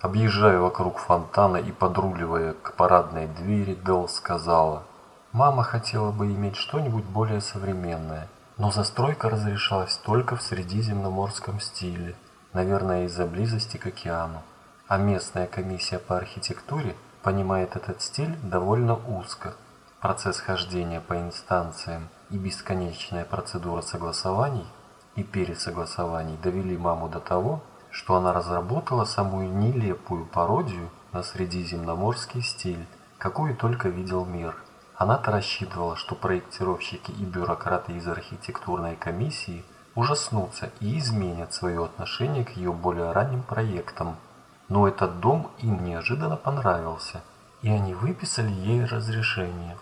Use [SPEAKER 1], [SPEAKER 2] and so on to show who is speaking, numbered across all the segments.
[SPEAKER 1] Объезжая вокруг фонтана и подруливая к парадной двери, Дел сказала, «Мама хотела бы иметь что-нибудь более современное, но застройка разрешалась только в средиземноморском стиле, наверное, из-за близости к океану. А местная комиссия по архитектуре понимает этот стиль довольно узко. Процесс хождения по инстанциям и бесконечная процедура согласований и пересогласований довели маму до того, что она разработала самую нелепую пародию на средиземноморский стиль, какую только видел мир. Она-то рассчитывала, что проектировщики и бюрократы из архитектурной комиссии ужаснутся и изменят свое отношение к ее более ранним проектам. Но этот дом им неожиданно понравился, и они выписали ей разрешение.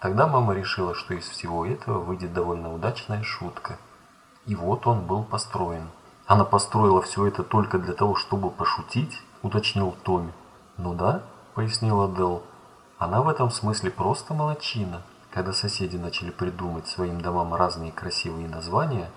[SPEAKER 1] Тогда мама решила, что из всего этого выйдет довольно удачная шутка. И вот он был построен. Она построила все это только для того, чтобы пошутить, уточнил Томми. Ну да, пояснила Дел. Она в этом смысле просто молочина. Когда соседи начали придумать своим домам разные красивые названия,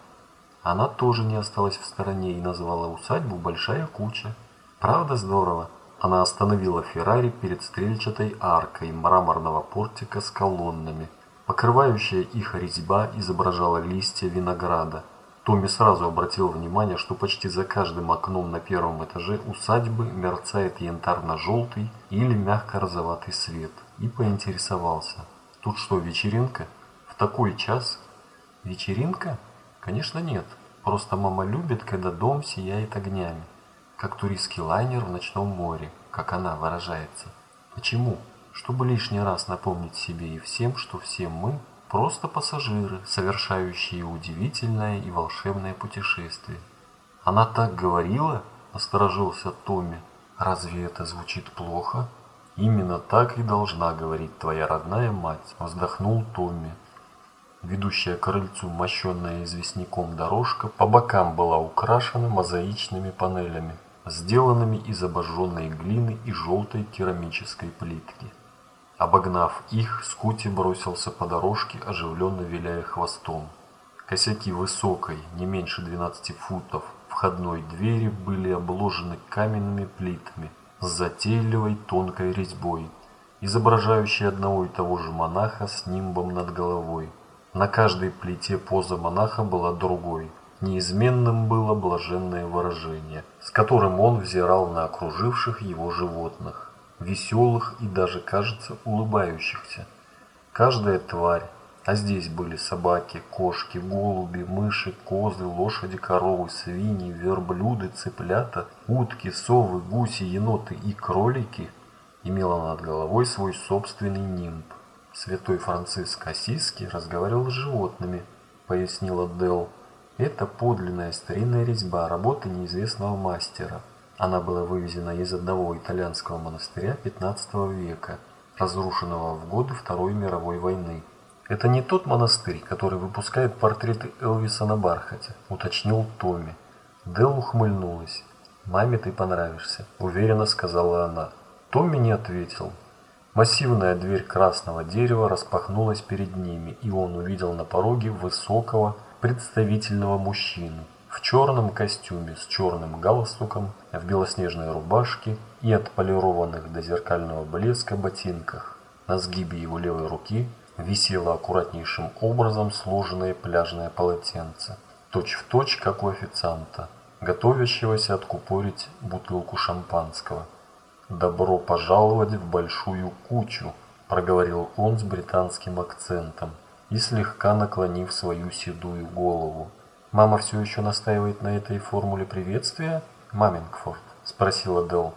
[SPEAKER 1] она тоже не осталась в стороне и назвала усадьбу «Большая куча». Правда здорово? Она остановила Феррари перед стрельчатой аркой мраморного портика с колоннами. Покрывающая их резьба изображала листья винограда. Томми сразу обратил внимание, что почти за каждым окном на первом этаже усадьбы мерцает янтарно-желтый или мягко-розоватый свет, и поинтересовался. Тут что, вечеринка? В такой час? Вечеринка? Конечно нет. Просто мама любит, когда дом сияет огнями, как туристский лайнер в ночном море, как она выражается. Почему? Чтобы лишний раз напомнить себе и всем, что все мы Просто пассажиры, совершающие удивительное и волшебное путешествие. Она так говорила, насторожился Томми. Разве это звучит плохо? Именно так и должна говорить твоя родная мать, вздохнул Томми. Ведущая к крыльцу, мощенная известняком дорожка, по бокам была украшена мозаичными панелями, сделанными из обожженной глины и желтой керамической плитки. Обогнав их, Скути бросился по дорожке, оживленно виляя хвостом. Косяки высокой, не меньше 12 футов, входной двери были обложены каменными плитами с затейливой тонкой резьбой, изображающей одного и того же монаха с нимбом над головой. На каждой плите поза монаха была другой. Неизменным было блаженное выражение, с которым он взирал на окруживших его животных веселых и даже, кажется, улыбающихся. Каждая тварь, а здесь были собаки, кошки, голуби, мыши, козы, лошади, коровы, свиньи, верблюды, цыплята, утки, совы, гуси, еноты и кролики, имела над головой свой собственный нимб. Святой Франциск Осиский разговаривал с животными, пояснила Дел. Это подлинная старинная резьба работы неизвестного мастера. Она была вывезена из одного итальянского монастыря XV века, разрушенного в годы Второй мировой войны. «Это не тот монастырь, который выпускает портреты Элвиса на бархате», – уточнил Томми. Дел ухмыльнулась. «Маме ты понравишься», – уверенно сказала она. Томми не ответил. Массивная дверь красного дерева распахнулась перед ними, и он увидел на пороге высокого, представительного мужчину в черном костюме с черным галстуком, в белоснежной рубашке и отполированных до зеркального блеска ботинках. На сгибе его левой руки висело аккуратнейшим образом сложенное пляжное полотенце, точь-в-точь, точь, как у официанта, готовящегося откупорить бутылку шампанского. «Добро пожаловать в большую кучу», – проговорил он с британским акцентом и слегка наклонив свою седую голову. Мама все еще настаивает на этой формуле приветствия, Мамингфорд? Спросила Дел.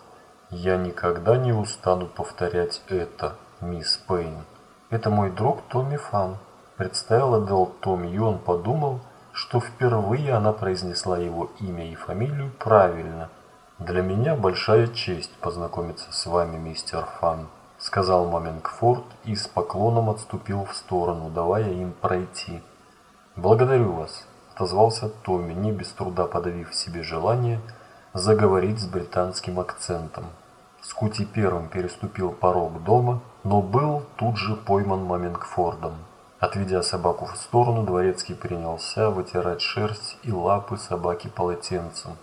[SPEAKER 1] Я никогда не устану повторять это, мисс Пейн. Это мой друг Томми Фан. Представила Дел Томми, и он подумал, что впервые она произнесла его имя и фамилию правильно. Для меня большая честь познакомиться с вами, мистер Фан, сказал Мамингфорд и с поклоном отступил в сторону, давая им пройти. Благодарю вас отозвался Томми, не без труда подавив себе желание заговорить с британским акцентом. Скути первым переступил порог дома, но был тут же пойман Мамингфордом. Отведя собаку в сторону, дворецкий принялся вытирать шерсть и лапы собаки полотенцем.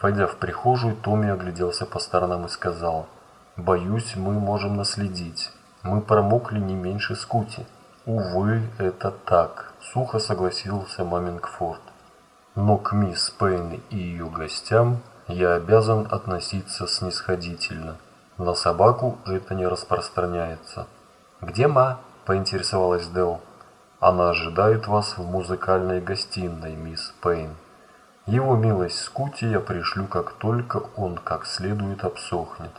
[SPEAKER 1] Войдя в прихожую, Томми огляделся по сторонам и сказал, «Боюсь, мы можем наследить. Мы промокли не меньше скути». «Увы, это так», — сухо согласился Мамингфорд. «Но к мисс Пейн и ее гостям я обязан относиться снисходительно. На собаку это не распространяется». «Где Ма?» – поинтересовалась Дел. «Она ожидает вас в музыкальной гостиной, мисс Пейн. Его милость Скути я пришлю, как только он как следует обсохнет».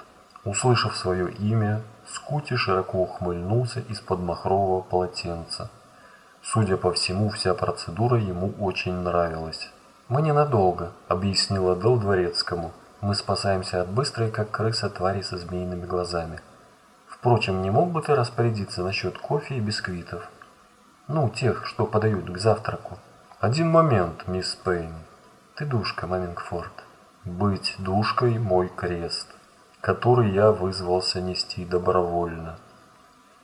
[SPEAKER 1] Услышав свое имя, Скути широко ухмыльнулся из-под махрового полотенца. Судя по всему, вся процедура ему очень нравилась. «Мы ненадолго», — объяснила Дел дворецкому. «Мы спасаемся от быстрой, как крыса, твари со змеиными глазами. Впрочем, не мог бы ты распорядиться насчет кофе и бисквитов? Ну, тех, что подают к завтраку. Один момент, мисс Пейн. Ты душка, Мамингфорд. Быть душкой – мой крест, который я вызвался нести добровольно.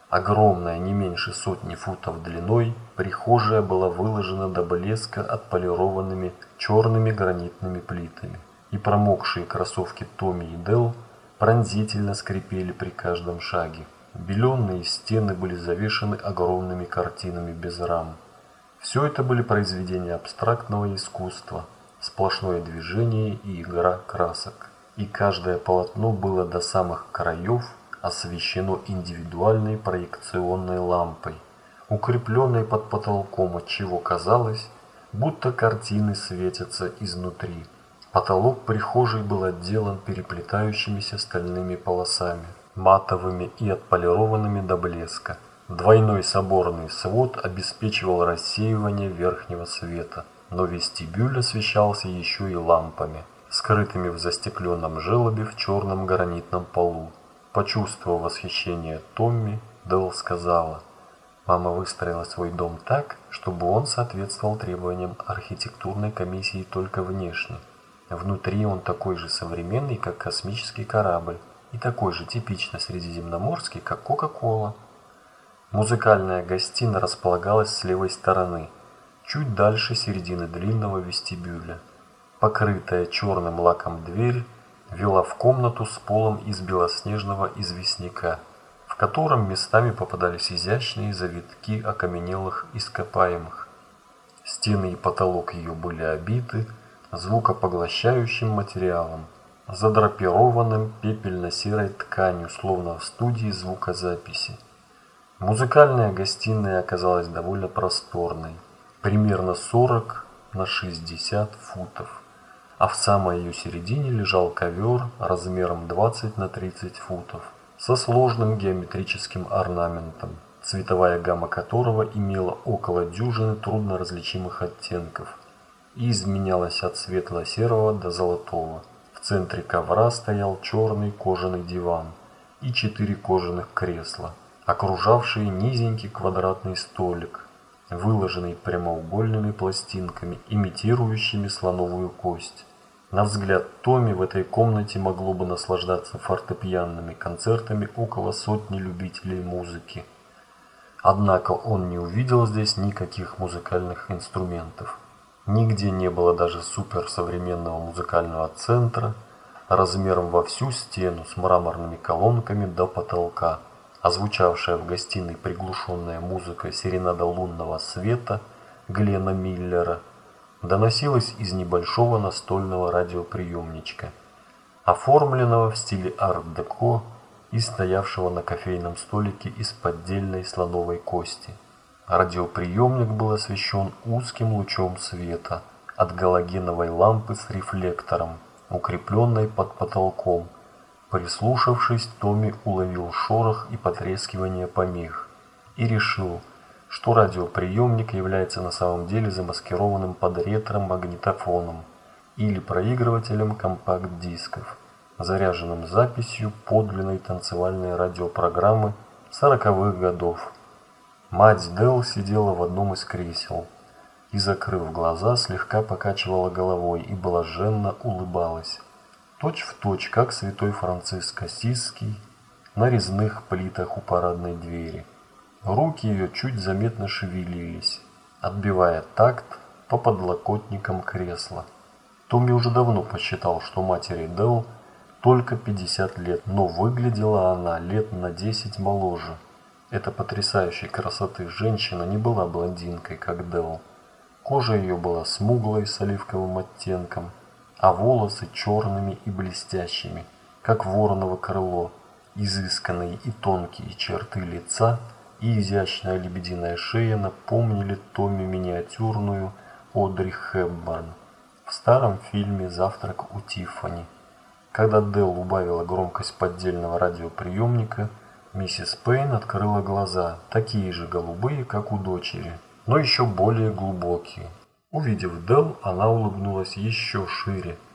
[SPEAKER 1] Огромная, не меньше сотни футов длиной, прихожая была выложена до блеска отполированными черными гранитными плитами, и промокшие кроссовки Томми и Делл пронзительно скрипели при каждом шаге. Беленные стены были завешены огромными картинами без рам. Все это были произведения абстрактного искусства, сплошное движение и игра красок. И каждое полотно было до самых краев освещено индивидуальной проекционной лампой, укрепленной под потолком, от чего казалось, будто картины светятся изнутри. Потолок прихожей был отделан переплетающимися стальными полосами, матовыми и отполированными до блеска. Двойной соборный свод обеспечивал рассеивание верхнего света, но вестибюль освещался еще и лампами, скрытыми в застекленном желобе в черном гранитном полу. Почувствовав восхищение Томми, Дэл сказала, «Мама выстроила свой дом так, чтобы он соответствовал требованиям архитектурной комиссии только внешне. Внутри он такой же современный, как космический корабль, и такой же типично средиземноморский, как Кока-Кола». Музыкальная гостиная располагалась с левой стороны, чуть дальше середины длинного вестибюля. Покрытая черным лаком дверь вела в комнату с полом из белоснежного известняка, в котором местами попадались изящные завитки окаменелых ископаемых. Стены и потолок ее были обиты звукопоглощающим материалом, задрапированным пепельно-серой тканью, словно в студии звукозаписи. Музыкальная гостиная оказалась довольно просторной, примерно 40 на 60 футов а в самой ее середине лежал ковер размером 20 на 30 футов со сложным геометрическим орнаментом, цветовая гамма которого имела около дюжины трудноразличимых оттенков и изменялась от светло-серого до золотого. В центре ковра стоял черный кожаный диван и четыре кожаных кресла, окружавшие низенький квадратный столик, выложенный прямоугольными пластинками, имитирующими слоновую кость. На взгляд Томи в этой комнате могло бы наслаждаться фортепианными концертами около сотни любителей музыки. Однако он не увидел здесь никаких музыкальных инструментов. Нигде не было даже суперсовременного музыкального центра размером во всю стену с мраморными колонками до потолка, а звучавшая в гостиной приглушенная музыка серенада лунного света Глена Миллера – доносилась из небольшого настольного радиоприемничка, оформленного в стиле арт-деко и стоявшего на кофейном столике из поддельной слоновой кости. Радиоприемник был освещен узким лучом света от галогеновой лампы с рефлектором, укрепленной под потолком. Прислушавшись, Томми уловил шорох и потрескивание помех и решил – что радиоприемник является на самом деле замаскированным под ретро-магнитофоном или проигрывателем компакт-дисков, заряженным записью подлинной танцевальной радиопрограммы сороковых годов. Мать Дел сидела в одном из кресел и, закрыв глаза, слегка покачивала головой и блаженно улыбалась, точь в точь, как святой Франциск Ассизский на резных плитах у парадной двери. Руки ее чуть заметно шевелились, отбивая такт по подлокотникам кресла. Томми уже давно посчитал, что матери Дел только 50 лет, но выглядела она лет на 10 моложе. Эта потрясающей красоты женщина не была блондинкой, как Дел. Кожа ее была смуглой с оливковым оттенком, а волосы черными и блестящими, как вороново крыло. Изысканные и тонкие черты лица и изящная лебединая шея напомнили Томми миниатюрную Одри Хепбарн в старом фильме «Завтрак у Тиффани». Когда Дел убавила громкость поддельного радиоприемника, миссис Пейн открыла глаза, такие же голубые, как у дочери, но еще более глубокие. Увидев Дел, она улыбнулась еще шире –